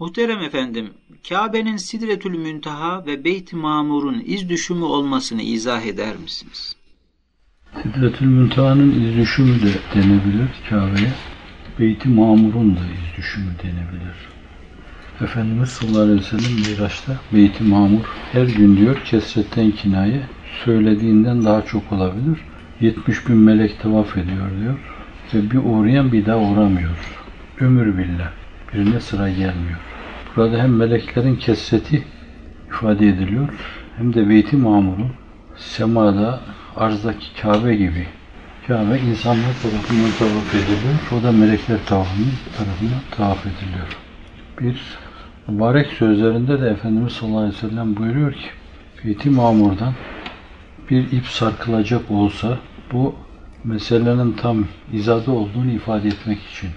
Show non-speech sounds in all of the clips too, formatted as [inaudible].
Muhterem efendim, Kabe'nin Sidretül Münteha ve Beyt-i Mamur'un iz düşümü olmasını izah eder misiniz? Sidretül Münteha'nın iz düşümü de denebilir Kabe'ye. Beyt-i Mamur'un da iz düşümü denebilir. Efendimiz sallallahu aleyhi ve sellem Miraç'ta Beyt-i Mamur her gün diyor kesretten kinaye söylediğinden daha çok olabilir. 70 bin melek tavaf ediyor diyor. Ve bir uğrayan bir daha uğramıyor. Ömür billah. Birine sıra gelmiyor. Burada hem meleklerin kesreti ifade ediliyor hem de Beyt-i Mamur'un semada arzdaki Kabe gibi Kabe insanlar tarafından tavaf ediliyor. O da melekler tarafından, tarafından tavaf ediliyor. Bir mübarek sözlerinde de Efendimiz sallallahu aleyhi ve sellem buyuruyor ki Fethi Mamur'dan bir ip sarkılacak olsa bu meselenin tam izadı olduğunu ifade etmek için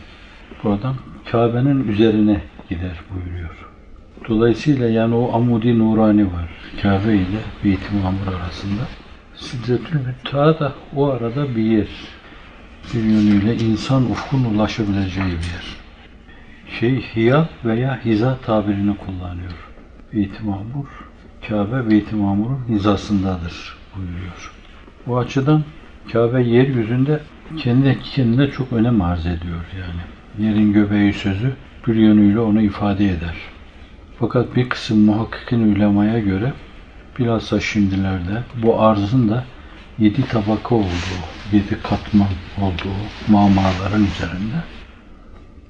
buradan Kabe'nin üzerine gider buyuruyor. Dolayısıyla yani o amudi nurani var. Kabe ile Beyt-i Mamur arasında. Sidretül Münteha da o arada bir yer. Bir yönüyle insan ufkun ulaşabileceği bir yer. Şey hiyal veya hiza tabirini kullanıyor. Beyt-i Mamur, Kabe Beyt-i Mamur'un hizasındadır buyuruyor. Bu açıdan Kabe yeryüzünde kendi kendine çok önem arz ediyor yani. Yerin göbeği sözü bir yönüyle onu ifade eder. Fakat bir kısım muhakkikin ulemaya göre bilhassa şimdilerde bu arzın da yedi tabaka olduğu, yedi katman olduğu mamaların üzerinde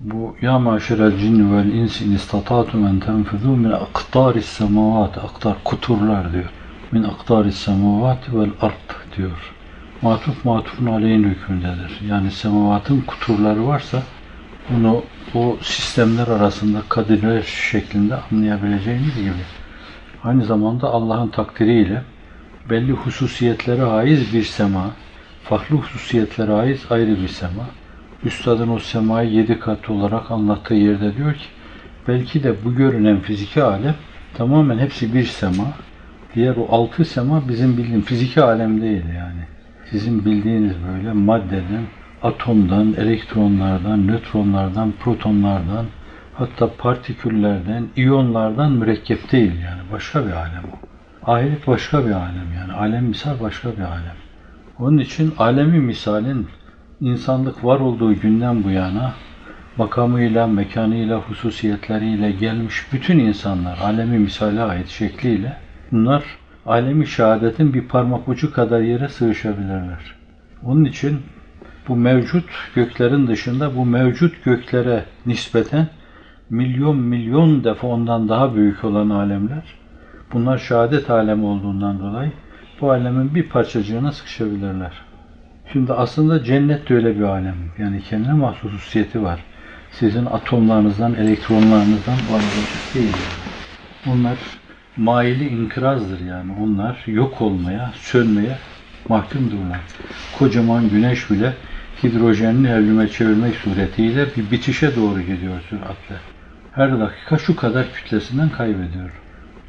bu ya maşerel cinni vel insi in istatatum en tenfuzu min aktaris semavat aktar kuturlar diyor. Min aktaris semavat vel art diyor. Matuf matufun aleyhin hükmündedir. Yani semavatın kuturları varsa bunu bu sistemler arasında kadirler şeklinde anlayabileceğiniz gibi aynı zamanda Allah'ın takdiriyle belli hususiyetlere haiz bir sema, farklı hususiyetlere haiz ayrı bir sema. Üstadın o semayı yedi kat olarak anlattığı yerde diyor ki belki de bu görünen fiziki alem tamamen hepsi bir sema. Diğer o altı sema bizim bildiğimiz fiziki alem değil yani. Sizin bildiğiniz böyle maddeden, atomdan, elektronlardan, nötronlardan, protonlardan, hatta partiküllerden, iyonlardan mürekkep değil yani. Başka bir alem o. Ahiret başka bir alem yani. Alem misal başka bir alem. Onun için alemi misalin insanlık var olduğu günden bu yana makamıyla, mekanıyla, hususiyetleriyle gelmiş bütün insanlar alemi misale ait şekliyle bunlar alemi şehadetin bir parmak ucu kadar yere sığışabilirler. Onun için bu mevcut göklerin dışında bu mevcut göklere nispeten milyon milyon defa ondan daha büyük olan alemler bunlar şehadet alemi olduğundan dolayı bu alemin bir parçacığına sıkışabilirler. Şimdi aslında cennet de öyle bir alem. Yani kendine mahsus hususiyeti var. Sizin atomlarınızdan, elektronlarınızdan varolacak değil. Onlar maili inkırazdır yani. Onlar yok olmaya, sönmeye mahkumdurlar. Kocaman güneş bile hidrojenini evlüme çevirmek suretiyle bir bitişe doğru gidiyor süratle. Her dakika şu kadar kütlesinden kaybediyor.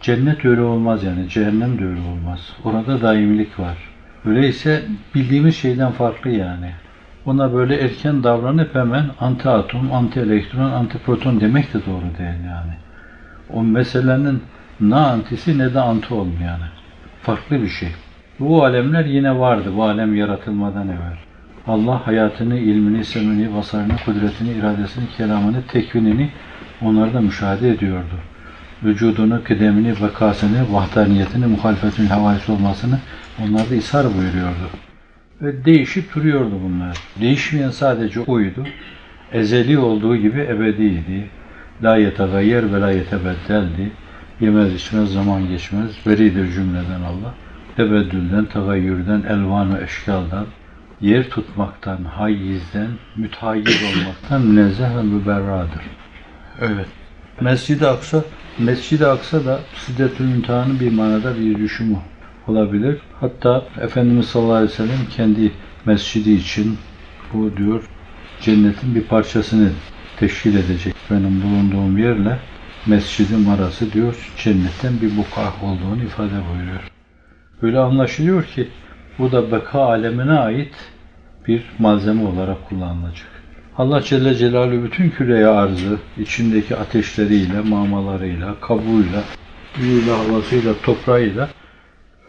Cennet öyle olmaz yani. Cehennem de öyle olmaz. Orada daimilik var. Öyleyse bildiğimiz şeyden farklı yani. Ona böyle erken davranıp hemen anti atom, anti elektron, anti proton demek de doğru değil yani. O meselenin ne antisi ne de anti olmayanı. Farklı bir şey. Bu alemler yine vardı. Bu alem yaratılmadan evvel. Allah hayatını, ilmini, semini, basarını, kudretini, iradesini, kelamını, tekvinini onları da müşahede ediyordu. Vücudunu, kıdemini, vakasını, vahdaniyetini, muhalefetin havayisi olmasını onlar da ishar buyuruyordu. Ve değişip duruyordu bunlar. Değişmeyen sadece oydu. Ezeli olduğu gibi ebediydi. La yetegayyer ve la yetebeddeldi. Yemez içmez zaman geçmez. Veridir cümleden Allah. Tebeddülden, tegayyürden, elvan ve eşkaldan, yer tutmaktan, hayizden, mütehayyir olmaktan [clears throat] münezzeh ve müberradır. Evet. Mescid-i Aksa, Mescid-i Aksa da Sidretül Münteha'nın bir manada bir düşümü olabilir. Hatta Efendimiz sallallahu aleyhi ve sellem kendi mescidi için bu diyor cennetin bir parçasını teşkil edecek. Benim bulunduğum yerle mescidim arası diyor cennetten bir bukak olduğunu ifade buyuruyor. Böyle anlaşılıyor ki bu da beka alemine ait bir malzeme olarak kullanılacak. Allah Celle Celaluhu bütün küreye arzı içindeki ateşleriyle, mamalarıyla, kabuğuyla, suyuyla, havasıyla, toprağıyla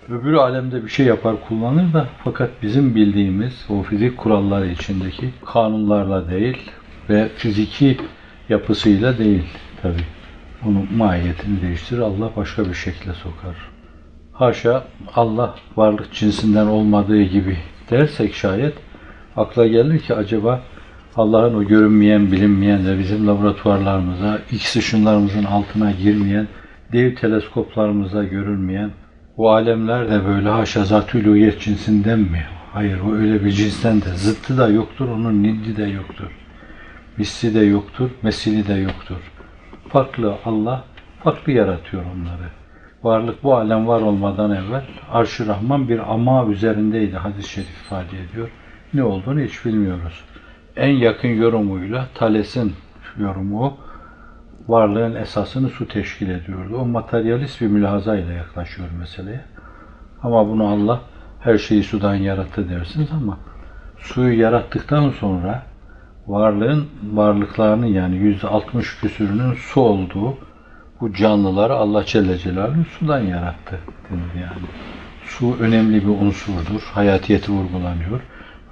öbür alemde bir şey yapar kullanır da fakat bizim bildiğimiz o fizik kuralları içindeki kanunlarla değil ve fiziki yapısıyla değil tabi. Onun mahiyetini değiştirir. Allah başka bir şekle sokar. Haşa Allah varlık cinsinden olmadığı gibi dersek şayet akla gelir ki acaba Allah'ın o görünmeyen, bilinmeyen ve bizim laboratuvarlarımıza, X ışınlarımızın altına girmeyen, dev teleskoplarımızda görülmeyen o alemler de böyle haşa zat-ı cinsinden mi? Hayır o öyle bir cinsten de. Zıttı da yoktur, onun niddi de yoktur. Misli de yoktur, mesili de yoktur. Farklı Allah, farklı yaratıyor onları. Varlık bu alem var olmadan evvel Arş-ı Rahman bir ama üzerindeydi hadis-i şerif ifade ediyor. Ne olduğunu hiç bilmiyoruz. En yakın yorumuyla Thales'in yorumu varlığın esasını su teşkil ediyordu. O materyalist bir mülahaza ile yaklaşıyor meseleye. Ama bunu Allah her şeyi sudan yarattı dersiniz ama suyu yarattıktan sonra varlığın varlıklarını yani yüzde altmış küsürünün su olduğu bu canlıları Allah Celle Celaluhu sudan yarattı denir yani. Su önemli bir unsurdur. Hayatiyeti vurgulanıyor.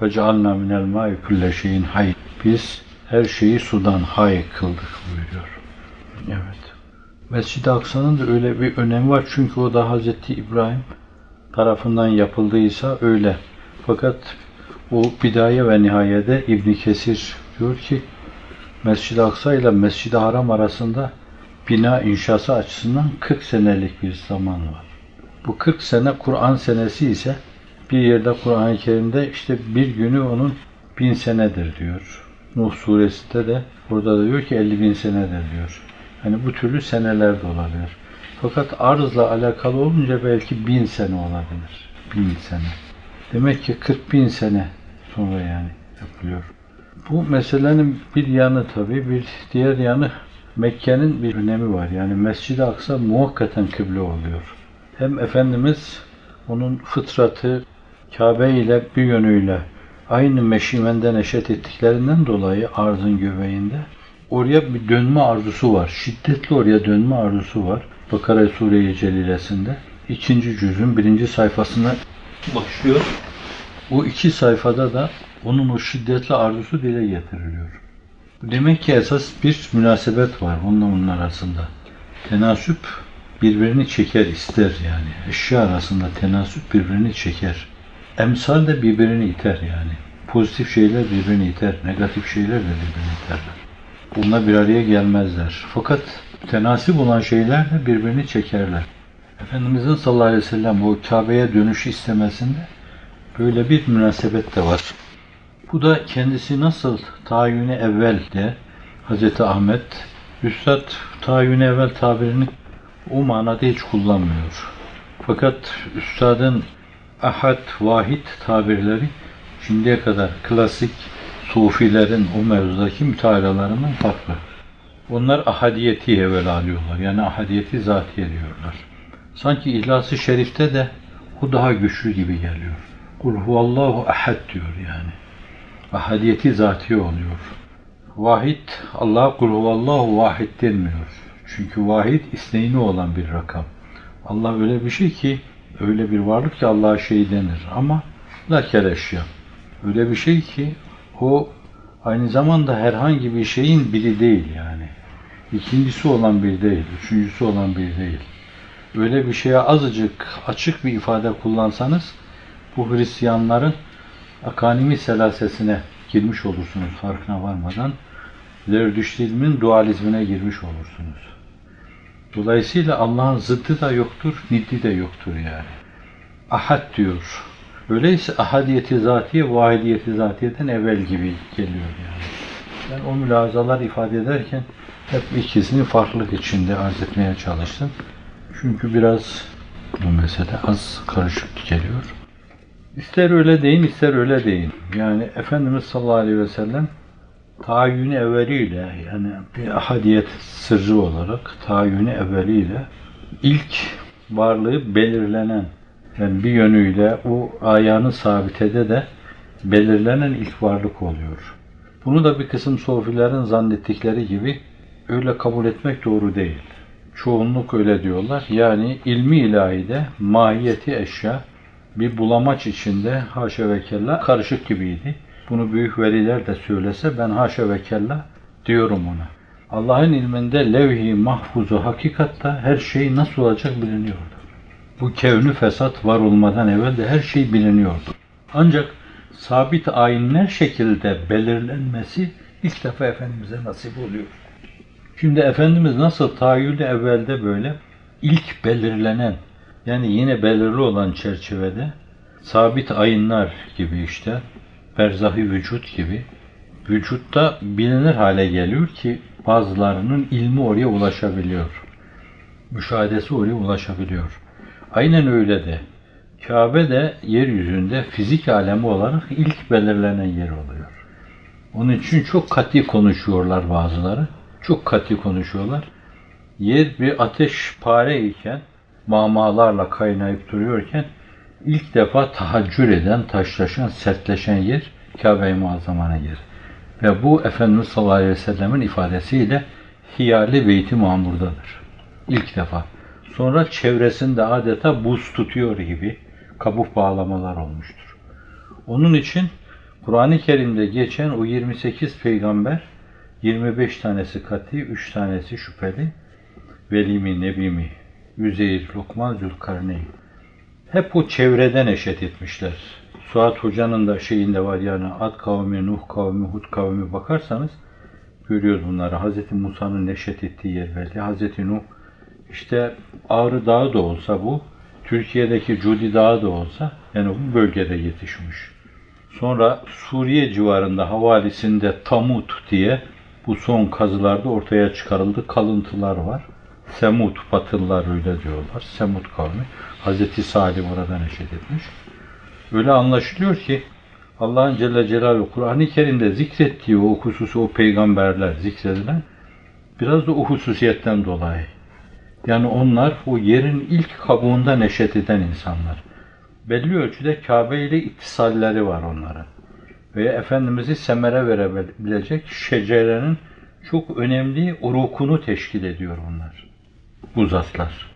Ve cealna minel ma'i kulle şeyin hay. Biz her şeyi sudan hay kıldık buyuruyor. Evet. Mescid-i Aksa'nın da öyle bir önemi var. Çünkü o da Hazreti İbrahim tarafından yapıldıysa öyle. Fakat o bidaye ve nihayede İbn Kesir diyor ki Mescid-i Aksa ile Mescid-i Haram arasında bina inşası açısından 40 senelik bir zaman var. Bu 40 sene Kur'an senesi ise bir yerde Kur'an-ı Kerim'de işte bir günü onun bin senedir diyor. Nuh suresinde de burada da diyor ki 50 bin senedir diyor. Hani bu türlü seneler de olabilir. Fakat arzla alakalı olunca belki bin sene olabilir. Bin sene. Demek ki 40 bin sene sonra yani yapılıyor. Bu meselenin bir yanı tabii, bir diğer yanı Mekke'nin bir önemi var. Yani Mescid-i Aksa muhakkaten kıble oluyor. Hem Efendimiz onun fıtratı Kabe ile bir yönüyle aynı meşimenden eşet ettiklerinden dolayı arzın göbeğinde oraya bir dönme arzusu var. Şiddetli oraya dönme arzusu var. Bakara Sure-i Celilesinde ikinci cüzün birinci sayfasına başlıyor. O iki sayfada da onun o şiddetli arzusu dile getiriliyor. Demek ki esas bir münasebet var onunla onun arasında. Tenasüp birbirini çeker ister yani. Eşya arasında tenasüp birbirini çeker. Emsal de birbirini iter yani. Pozitif şeyler birbirini iter, negatif şeyler de birbirini iterler. Bunlar bir araya gelmezler. Fakat tenasip olan şeyler de birbirini çekerler. Efendimizin sallallahu aleyhi ve sellem o Kabe'ye dönüş istemesinde böyle bir münasebet de var. Bu da kendisi nasıl tayyüne evvel de Hz. Ahmet Üstad tayyüne evvel tabirini o manada hiç kullanmıyor. Fakat Üstad'ın ahad, vahid tabirleri şimdiye kadar klasik sufilerin o mevzudaki mütealalarından farklı. Onlar ahadiyeti evvel alıyorlar. Yani ahadiyeti zatiye diyorlar. Sanki İhlas-ı Şerif'te de o daha güçlü gibi geliyor. Kul huvallahu ahad diyor yani. Ahadiyeti zatiye oluyor. Vahid, Allah kul huvallahu vahid denmiyor. Çünkü vahid isneyni olan bir rakam. Allah öyle bir şey ki, öyle bir varlık ki Allah'a şey denir. Ama la kereşya. Öyle bir şey ki o aynı zamanda herhangi bir şeyin biri değil yani. İkincisi olan bir değil, üçüncüsü olan bir değil. Öyle bir şeye azıcık açık bir ifade kullansanız bu Hristiyanların akanimi selasesine girmiş olursunuz farkına varmadan. Zerdüştizmin dualizmine girmiş olursunuz. Dolayısıyla Allah'ın zıttı da yoktur, niddi de yoktur yani. Ahad diyor. Öyleyse ahadiyeti zatiye, vahidiyeti zatiyeden evvel gibi geliyor yani. Ben o mülazalar ifade ederken hep ikisini farklılık içinde arz etmeye çalıştım. Çünkü biraz bu mesele az karışık geliyor. İster öyle deyin, ister öyle deyin. Yani Efendimiz sallallahu aleyhi ve sellem tayyünü evveliyle yani bir ahadiyet sırrı olarak tayyünü evveliyle ilk varlığı belirlenen yani bir yönüyle o ayağını sabitede de belirlenen ilk varlık oluyor. Bunu da bir kısım sofilerin zannettikleri gibi öyle kabul etmek doğru değil. Çoğunluk öyle diyorlar. Yani ilmi ilahide mahiyeti eşya bir bulamaç içinde haşa ve kella karışık gibiydi. Bunu büyük veliler de söylese ben haşa ve kella diyorum ona. Allah'ın ilminde levh-i mahfuzu hakikatta her şey nasıl olacak biliniyordu. Bu kevnü fesat var olmadan evvel de her şey biliniyordu. Ancak sabit ayinler şekilde belirlenmesi ilk defa Efendimiz'e nasip oluyor. Şimdi Efendimiz nasıl tahayyülde evvelde böyle ilk belirlenen yani yine belirli olan çerçevede sabit ayinler gibi işte berzahi vücut gibi vücutta bilinir hale geliyor ki bazılarının ilmi oraya ulaşabiliyor. Müşahedesi oraya ulaşabiliyor. Aynen öyle de Kabe de yeryüzünde fizik alemi olarak ilk belirlenen yer oluyor. Onun için çok katı konuşuyorlar bazıları. Çok katı konuşuyorlar. Yer bir ateş pare iken, mamalarla kaynayıp duruyorken ilk defa tahaccür eden, taşlaşan, sertleşen yer Kabe-i Muazzama'na yer. Ve bu Efendimiz sallallahu aleyhi ve sellemin ifadesiyle hiyali beyti mamurdadır. İlk defa. Sonra çevresinde adeta buz tutuyor gibi kabuk bağlamalar olmuştur. Onun için Kur'an-ı Kerim'de geçen o 28 peygamber 25 tanesi kati, 3 tanesi şüpheli. Velimi, Nebimi, Üzeyir, Lokman, Zülkarneyn. Hep o çevreden eşet etmişler. Suat Hoca'nın da şeyinde var yani Ad kavmi, Nuh kavmi, Hud kavmi bakarsanız görüyoruz bunları. Hz. Musa'nın neşet ettiği yer belli. Hz. Nuh işte Ağrı Dağı da olsa bu, Türkiye'deki Cudi Dağı da olsa yani bu bölgede yetişmiş. Sonra Suriye civarında havalisinde Tamut diye bu son kazılarda ortaya çıkarıldı. Kalıntılar var. Semut, Batılılar öyle diyorlar. Semut kavmi. Hazreti Salih oradan eşit etmiş. Öyle anlaşılıyor ki Allah'ın Celle Celaluhu Kur'an-ı Kerim'de zikrettiği o hususu, o peygamberler zikredilen biraz da o hususiyetten dolayı. Yani onlar o yerin ilk kabuğunda neşet eden insanlar. Belli ölçüde Kabe ile ittisalleri var onların. Ve Efendimiz'i semere verebilecek şecerenin çok önemli urukunu teşkil ediyor onlar. Bu zatlar.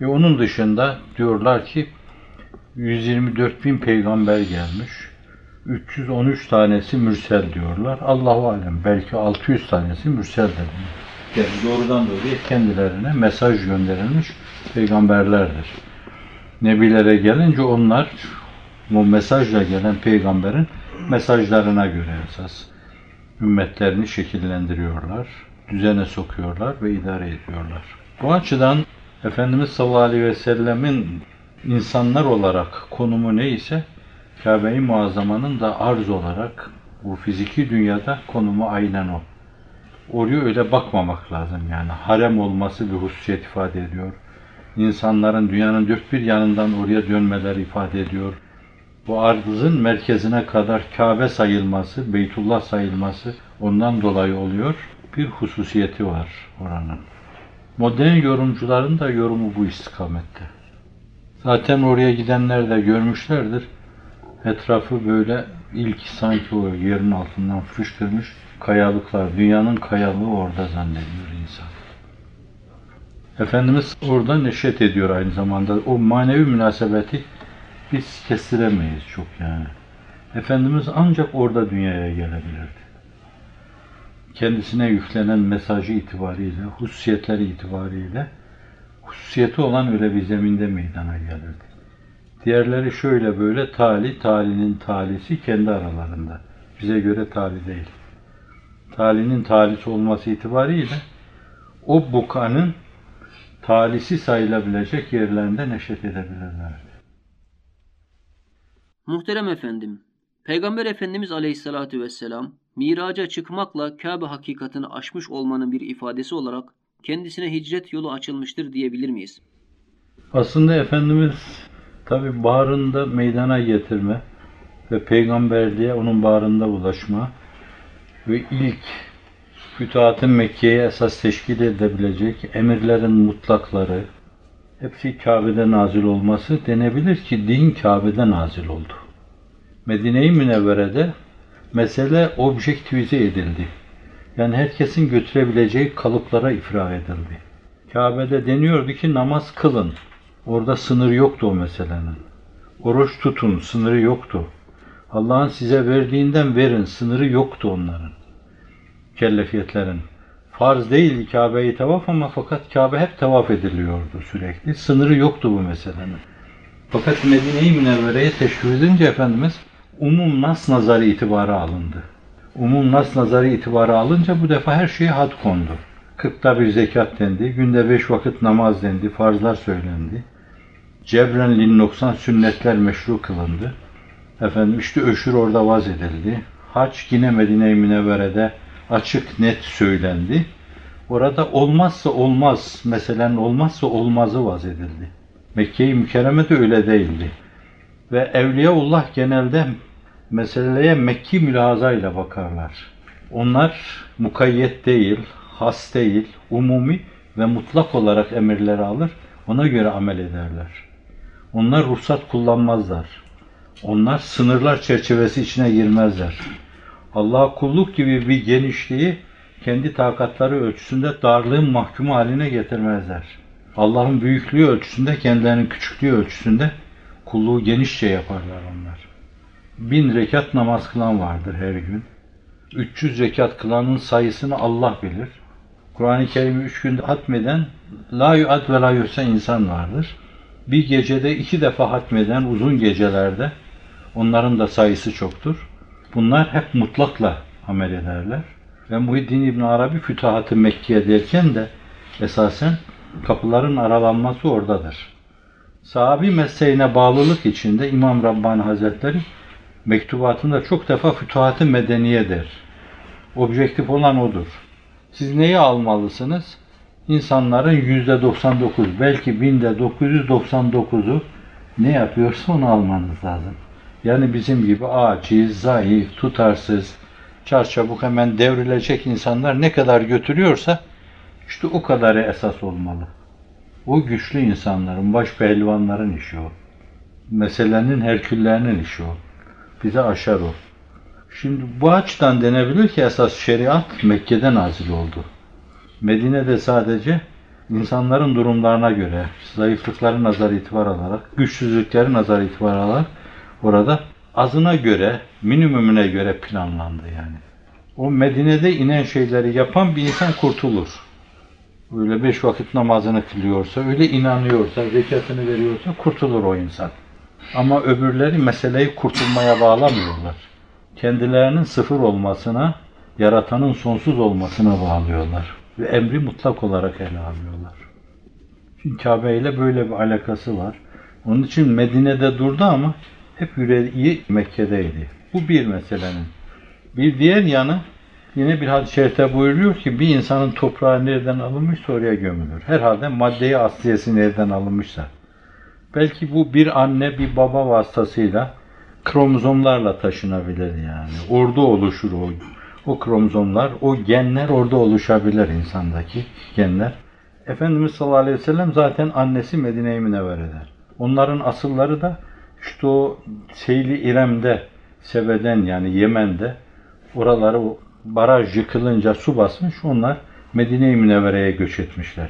Ve onun dışında diyorlar ki 124 bin peygamber gelmiş. 313 tanesi mürsel diyorlar. Allahu alem belki 600 tanesi mürsel de. Yani doğrudan doğruya kendilerine mesaj gönderilmiş peygamberlerdir. Nebilere gelince onlar bu mesajla gelen peygamberin mesajlarına göre esas ümmetlerini şekillendiriyorlar, düzene sokuyorlar ve idare ediyorlar. Bu açıdan Efendimiz sallallahu aleyhi ve sellemin insanlar olarak konumu neyse Kabe-i Muazzama'nın da arz olarak bu fiziki dünyada konumu aynen o. Oraya öyle bakmamak lazım yani. Harem olması bir hususiyet ifade ediyor. İnsanların dünyanın dört bir yanından oraya dönmeleri ifade ediyor. Bu arzın merkezine kadar Kabe sayılması, Beytullah sayılması ondan dolayı oluyor. Bir hususiyeti var oranın. Modern yorumcuların da yorumu bu istikamette. Zaten oraya gidenler de görmüşlerdir. Etrafı böyle ilk sanki o yerin altından fışkırmış kayalıklar. Dünyanın kayalığı orada zannediyor insan. Efendimiz orada neşet ediyor aynı zamanda. O manevi münasebeti biz kestiremeyiz çok yani. Efendimiz ancak orada dünyaya gelebilirdi. Kendisine yüklenen mesajı itibariyle, hususiyetleri itibariyle hususiyeti olan öyle bir zeminde meydana gelirdi. Diğerleri şöyle böyle tali, talinin talisi kendi aralarında. Bize göre tali değil. Talinin talisi olması itibariyle o bukanın talisi sayılabilecek yerlerinde neşet edebilirlerdi. Muhterem efendim, Peygamber Efendimiz Aleyhisselatü Vesselam, miraca çıkmakla Kabe hakikatini aşmış olmanın bir ifadesi olarak kendisine hicret yolu açılmıştır diyebilir miyiz? Aslında Efendimiz tabi bağrında meydana getirme ve peygamberliğe onun bağrında ulaşma ve ilk fütuhatın Mekke'ye esas teşkil edebilecek emirlerin mutlakları hepsi Kabe'de nazil olması denebilir ki din Kabe'de nazil oldu. Medine-i Münevvere'de Mesele objektivize edildi. Yani herkesin götürebileceği kalıplara ifra edildi. Kabe'de deniyordu ki namaz kılın. Orada sınır yoktu o meselenin. Oruç tutun, sınırı yoktu. Allah'ın size verdiğinden verin, sınırı yoktu onların. Kellefiyetlerin. Farz değil Kabe'yi tavaf ama fakat Kabe hep tavaf ediliyordu sürekli. Sınırı yoktu bu meselenin. Fakat Medine-i Münevvere'ye teşvik edince Efendimiz umum nas nazarı itibarı alındı. Umum nas nazarı itibarı alınca bu defa her şeye had kondu. Kırkta bir zekat dendi, günde beş vakit namaz dendi, farzlar söylendi. Cebren lin noksan sünnetler meşru kılındı. Efendim işte öşür orada vaz edildi. Haç yine Medine-i Münevvere'de açık net söylendi. Orada olmazsa olmaz, meselen olmazsa olmazı vaz edildi. Mekke-i Mükerreme de öyle değildi. Ve Evliyaullah genelde meseleye Mekki mülahazayla bakarlar. Onlar mukayyet değil, has değil, umumi ve mutlak olarak emirleri alır, ona göre amel ederler. Onlar ruhsat kullanmazlar. Onlar sınırlar çerçevesi içine girmezler. Allah'a kulluk gibi bir genişliği kendi takatları ölçüsünde darlığın mahkumu haline getirmezler. Allah'ın büyüklüğü ölçüsünde, kendilerinin küçüklüğü ölçüsünde kulluğu genişçe yaparlar onlar. Bin rekat namaz kılan vardır her gün. 300 rekat kılanın sayısını Allah bilir. Kur'an-ı Kerim'i üç günde hatmeden la yuad ve la yuhsen insan vardır. Bir gecede iki defa hatmeden uzun gecelerde onların da sayısı çoktur. Bunlar hep mutlakla amel ederler. Ve Muhiddin İbn Arabi Fütahat-ı Mekke'ye derken de esasen kapıların aralanması oradadır. Sahabi mesleğine bağlılık içinde İmam Rabbani Hazretleri mektubatında çok defa Fütuhat-ı Medeniye der. Objektif olan odur. Siz neyi almalısınız? İnsanların yüzde 99, belki binde 999'u ne yapıyorsa onu almanız lazım. Yani bizim gibi aciz, zayıf, tutarsız, çarçabuk hemen devrilecek insanlar ne kadar götürüyorsa işte o kadarı esas olmalı. O güçlü insanların, baş pehlivanların işi o. Meselenin herküllerinin işi o. Bize aşar o. Şimdi bu açıdan denebilir ki esas şeriat Mekke'de nazil oldu. Medine'de sadece insanların durumlarına göre, zayıflıkları nazar itibar alarak, güçsüzlükleri nazar itibar alarak orada azına göre, minimumuna göre planlandı yani. O Medine'de inen şeyleri yapan bir insan kurtulur. Öyle beş vakit namazını kılıyorsa, öyle inanıyorsa, zekatını veriyorsa kurtulur o insan. Ama öbürleri meseleyi kurtulmaya bağlamıyorlar. Kendilerinin sıfır olmasına, yaratanın sonsuz olmasına bağlıyorlar. Ve emri mutlak olarak ele alıyorlar. Çünkü Kabe ile böyle bir alakası var. Onun için Medine'de durdu ama hep yüreği Mekke'deydi. Bu bir meselenin. Bir diğer yanı yine bir hadis-i şerifte buyuruyor ki bir insanın toprağı nereden alınmışsa oraya gömülür. Herhalde maddeyi asliyesi nereden alınmışsa. Belki bu bir anne bir baba vasıtasıyla kromozomlarla taşınabilir yani. Orada oluşur o. O kromozomlar, o genler orada oluşabilir insandaki genler. Efendimiz sallallahu aleyhi ve sellem zaten annesi Medine-i Münevvere'de. Onların asılları da işte o Seyli İrem'de, Sebe'den yani Yemen'de oraları baraj yıkılınca su basmış. Onlar Medine-i Münevvere'ye göç etmişler.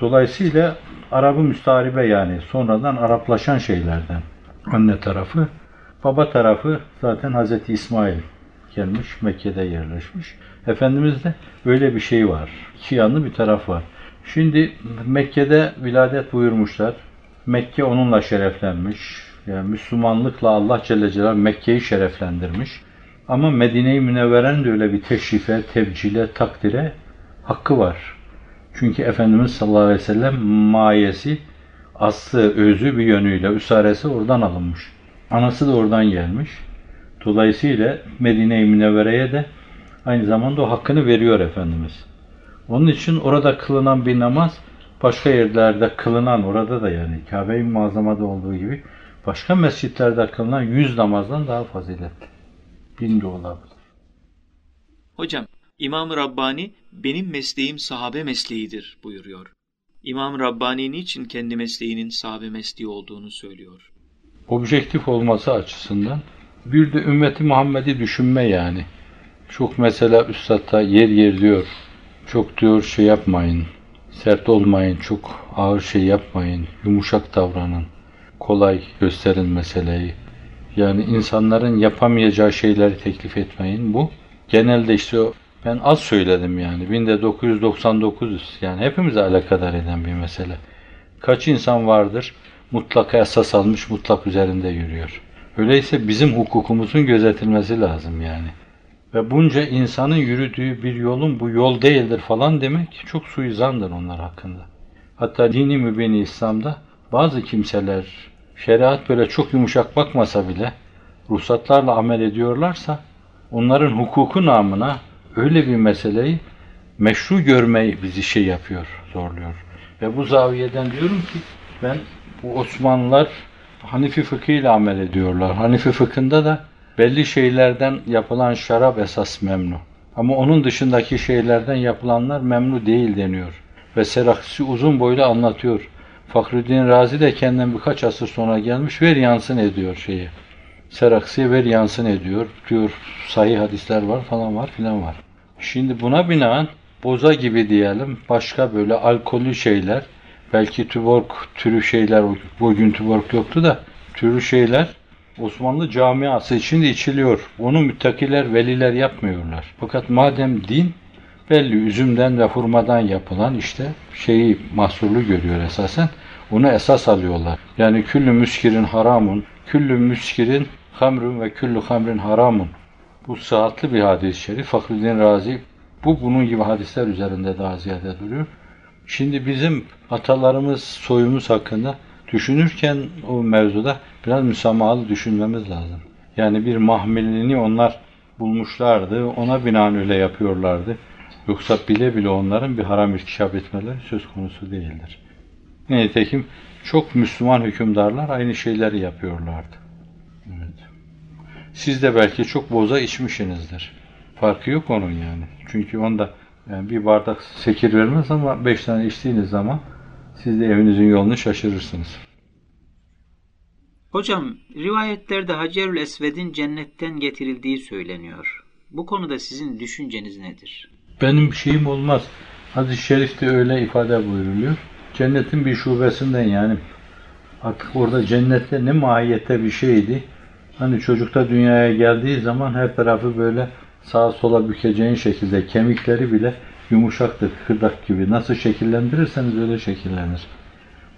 Dolayısıyla Arabı müstaribe yani sonradan Araplaşan şeylerden anne tarafı. Baba tarafı zaten Hazreti İsmail gelmiş, Mekke'de yerleşmiş. Efendimiz'de böyle bir şey var. İki yanlı bir taraf var. Şimdi Mekke'de viladet buyurmuşlar. Mekke onunla şereflenmiş. Yani Müslümanlıkla Allah Celle Celaluhu Mekke'yi şereflendirmiş. Ama Medine-i Münevvere'nin de öyle bir teşrife, tebcile, takdire hakkı var. Çünkü Efendimiz sallallahu aleyhi ve sellem mayesi, aslı, özü bir yönüyle, üsaresi oradan alınmış. Anası da oradan gelmiş. Dolayısıyla Medine-i Münevvere'ye de aynı zamanda o hakkını veriyor Efendimiz. Onun için orada kılınan bir namaz başka yerlerde kılınan orada da yani Kabe-i Muazzama'da olduğu gibi başka mescitlerde kılınan yüz namazdan daha faziletli. Bin de olabilir. Hocam, İmam-ı Rabbani benim mesleğim sahabe mesleğidir buyuruyor. İmam Rabbani niçin kendi mesleğinin sahabe mesleği olduğunu söylüyor? Objektif olması açısından Bir de ümmeti Muhammed'i düşünme yani. Çok mesela Üstad'da yer yer diyor. Çok diyor şey yapmayın. Sert olmayın. Çok ağır şey yapmayın. Yumuşak davranın. Kolay gösterin meseleyi. Yani insanların yapamayacağı şeyleri teklif etmeyin. Bu genelde işte ben az söyledim yani. 1999 yani hepimize alakadar eden bir mesele. Kaç insan vardır mutlaka esas almış, mutlak üzerinde yürüyor. Öyleyse bizim hukukumuzun gözetilmesi lazım yani. Ve bunca insanın yürüdüğü bir yolun bu yol değildir falan demek çok suizandır onlar hakkında. Hatta dini mübini İslam'da bazı kimseler şeriat böyle çok yumuşak bakmasa bile ruhsatlarla amel ediyorlarsa onların hukuku namına öyle bir meseleyi meşru görmeyi bizi şey yapıyor, zorluyor. Ve bu zaviyeden diyorum ki ben bu Osmanlılar Hanifi fıkhıyla amel ediyorlar. Hanifi fıkhında da belli şeylerden yapılan şarap esas memnu. Ama onun dışındaki şeylerden yapılanlar memnu değil deniyor. Ve Seraksi uzun boylu anlatıyor. Fakhrüddin Razi de kendinden birkaç asır sonra gelmiş ver yansın ediyor şeyi. Seraksi'ye ver yansın ediyor. Diyor sahih hadisler var falan var filan var. Şimdi buna binaen boza gibi diyelim başka böyle alkollü şeyler belki tüborg türü şeyler bugün tüborg yoktu da türü şeyler Osmanlı camiası içinde içiliyor. Onu müttakiler, veliler yapmıyorlar. Fakat madem din belli üzümden ve hurmadan yapılan işte şeyi mahsurlu görüyor esasen. Onu esas alıyorlar. Yani küllü müskirin haramun, küllü müskirin hamrun ve küllü hamrin haramun. Bu sıhhatli bir hadis-i şerif. Fakruddin Razi bu bunun gibi hadisler üzerinde daha ziyade duruyor. Şimdi bizim atalarımız, soyumuz hakkında düşünürken o mevzuda biraz müsamahalı düşünmemiz lazım. Yani bir mahmilini onlar bulmuşlardı, ona binaen öyle yapıyorlardı. Yoksa bile bile onların bir haram irtikap etmeleri söz konusu değildir. Nitekim çok Müslüman hükümdarlar aynı şeyleri yapıyorlardı. Evet. Siz de belki çok boza içmişsinizdir. Farkı yok onun yani. Çünkü onda yani bir bardak sekir vermez ama beş tane içtiğiniz zaman siz de evinizin yolunu şaşırırsınız. Hocam, rivayetlerde Hacerül Esved'in cennetten getirildiği söyleniyor. Bu konuda sizin düşünceniz nedir? Benim şeyim olmaz. Hadis-i şerifte öyle ifade buyuruluyor. Cennetin bir şubesinden yani artık orada cennette ne mahiyette bir şeydi. Hani çocukta dünyaya geldiği zaman her tarafı böyle sağa sola bükeceğin şekilde kemikleri bile yumuşaktır, kırdak gibi. Nasıl şekillendirirseniz öyle şekillenir.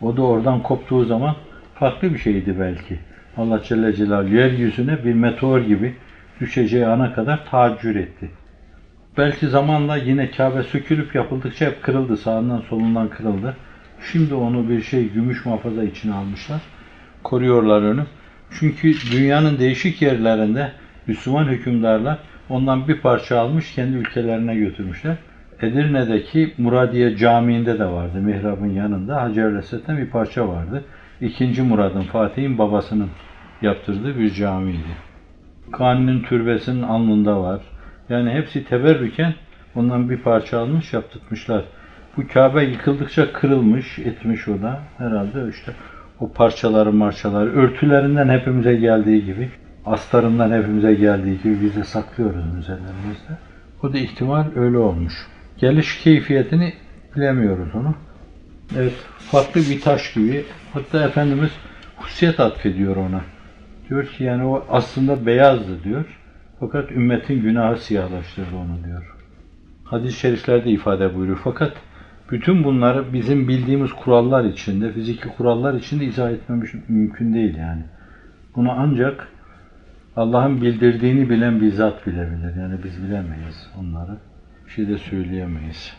O da oradan koptuğu zaman farklı bir şeydi belki. Allah Celle Celaluhu yeryüzüne bir meteor gibi düşeceği ana kadar tahaccür etti. Belki zamanla yine Kabe sökülüp yapıldıkça hep kırıldı. Sağından solundan kırıldı. Şimdi onu bir şey gümüş muhafaza içine almışlar. Koruyorlar onu. Çünkü dünyanın değişik yerlerinde Müslüman hükümdarlar ondan bir parça almış kendi ülkelerine götürmüşler. Edirne'deki Muradiye Camii'nde de vardı. Mihrabın yanında Hacer Reset'ten bir parça vardı. İkinci Murad'ın, Fatih'in babasının yaptırdığı bir camiydi. Kanun'un türbesinin alnında var. Yani hepsi teberrüken ondan bir parça almış yaptırmışlar. Bu Kabe yıkıldıkça kırılmış, etmiş o da. Herhalde işte o parçaları marçaları, örtülerinden hepimize geldiği gibi, astarından hepimize geldiği gibi biz de saklıyoruz müzelerimizde. O da ihtimal öyle olmuş. Geliş keyfiyetini bilemiyoruz onu. Evet, farklı bir taş gibi. Hatta Efendimiz hususiyet atfediyor ona. Diyor ki yani o aslında beyazdı diyor. Fakat ümmetin günahı siyahlaştırdı onu diyor. Hadis-i şeriflerde ifade buyuruyor. Fakat bütün bunları bizim bildiğimiz kurallar içinde, fiziki kurallar içinde izah etmemiz mümkün değil yani. Bunu ancak Allah'ın bildirdiğini bilen bir zat bilebilir. Yani biz bilemeyiz onları. Bir şey de söyleyemeyiz.